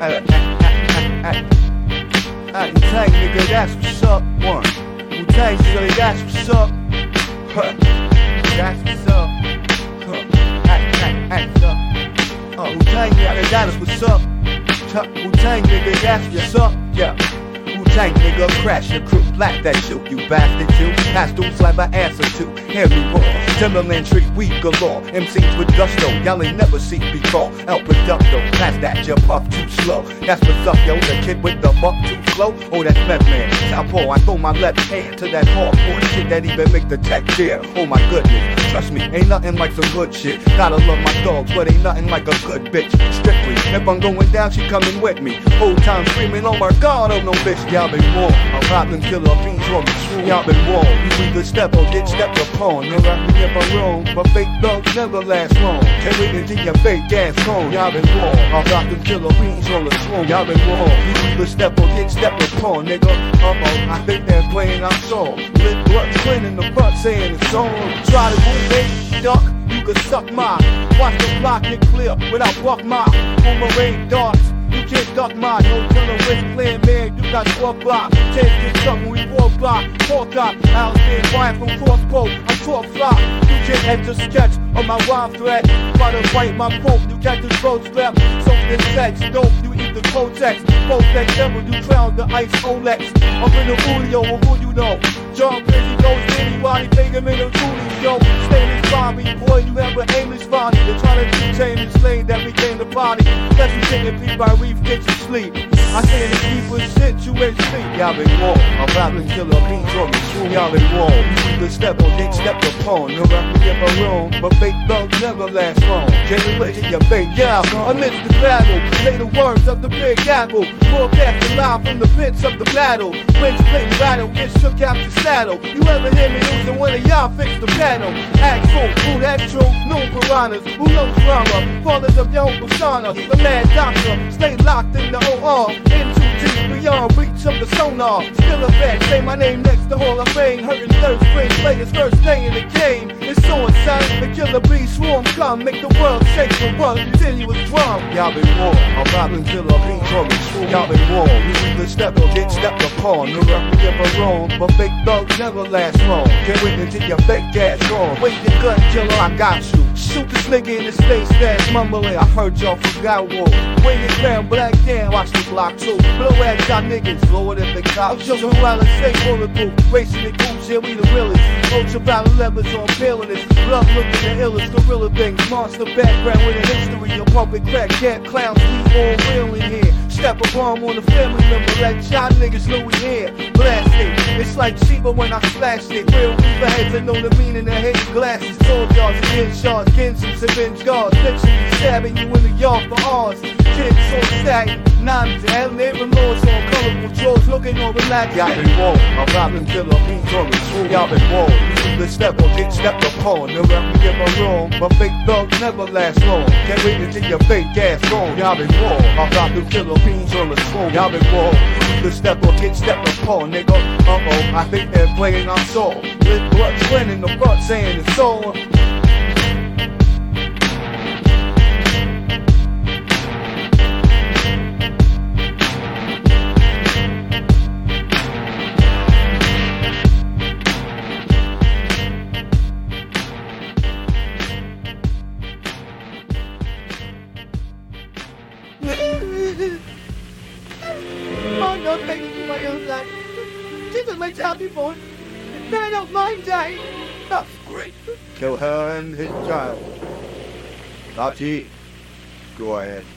Hey, Wu-Tang, nigga, that's what's up. One. Wu-Tang, so that's what's up. That's what's up. Huh. Hey, hey, hey, so. Uh, Wu-Tang, nigga, that's what's up. Wu-Tang, nigga, that's what's up. Yeah. Wu-Tang, nigga, crash your crew, black that shoe, you bastard too. Pass through, slap an ass or two, hear me roar. Timberland treat we galore, MCs with gusto, y'all ain't never seen before. El Producto, pass that, you puff too slow. That's what's up, yo, the kid with the buck too slow. Oh, that's Meth Man, Southpaw, I throw my left hand to that hardcore shit that even make the tech dear. Oh my goodness, trust me, ain't nothing like some good shit. Gotta love my dogs, but ain't nothing like a good bitch. Strictly, if I'm going down, she coming with me. Whole time screaming, oh my god, oh no bitch, y'all been warm. I'm popping killer beans on the true, y'all been warm. You either step or get stepped upon. Me I'm wrong, but fake thugs never last long. Can't wait until your fake ass gone. Y'all been warm. I'm popping killer beans on the throne. Y'all been warm. You either step or get stepped upon, nigga. Uh-oh, I think they're playing our song. Lit bloods cleaning the front saying it's on. Try to move it, duck, you can suck my. Watch the block get clear without buck my boomerang darts. You can't duck mine, no killer with playing man, you got 12 blocks. Get stuck when we four block, four cop. Out there quiet from crossbow, I'm 12 flop. You can't enter sketch on my wild threat. Try to fight my poke, you catch this road strap. So this sex, dope, you eat the cortex. Both that devil, you drown the ice Olex. I'm in the studio, well, who you know? John Busy goes anybody, take him in the Goonies, yo. Stainless Bobby, boy, you have an aimless body. They're trying to detain and party. Let you taking people by reef, get you sleep. I say in the deepest shit, you ain't sleep. Y'all been warm. I'm rapping killer beats on the true. Y'all been warm. You either step on, get step upon. No rap me if I'm wrong, but fake thugs never last long. Can you wait till your fake yeah? Amidst the battle, say the words of the big apple. Broadcast live from the pits of the battle. When split battle, get shook out the saddle. You ever hear me losing one of y'all fix the panel? Act full, who that true? No piranhas, who knows drama? Fathers of your own persona, the mad doctor, stay locked in the OR. Deep, beyond reach of the sonar. Still a vet, say my name next to Hall of Fame. Hurting third string players, first day in the game. It's on, son. The killer bee swarm come, make the world shake the world continuous drum. Y'all been warm, I'm rapping killer on the. Y'all been warm, you either step or get stepped upon. No me if I'm wrong, but fake thugs never last long. Can't wait until your fake ass gone. Wait your gun, killer, I got you. Shoot this nigga in his face, fast mumbling. I heard y'all forgot war. When you down, black down, watch the block too. Blow at y'all niggas, lower than the cops. Yo, while I say bulletproof, racing the coops, yeah, we the realest. Ultraviolet levels on paleness. Love looking the illest, gorilla things. Monster background with a history of pumping crack, cat clowns, we all real in here. Step a bomb on a family member, let y'all niggas know we here. Blast it, it's like cheaper when I splash it. Real weaver heads that know the meaning of glasses. Yards and headshots, Ginsons and binge guards. Literally stabbing you in the yard for ours. Kids so stacked, nines and neighbor lords on colorful drawers looking all relaxed. Y'all been wrong, I'm rapping killer on the true. Y'all been wrong, either step or get stepped upon. No rap if I'm wrong, but fake thugs never last long. Can't wait until your fake ass gone. Y'all been wrong, I'm rapping killer beats on the true. Y'all been wrong, either step or get stepped upon. Nigga, uh-oh, I think they're playing our song. With blood in the front saying it's on. Oh, no, thanks to my own life. This is my child. And I don't mind dying. That's great. Kill her and his child. Archie, go ahead.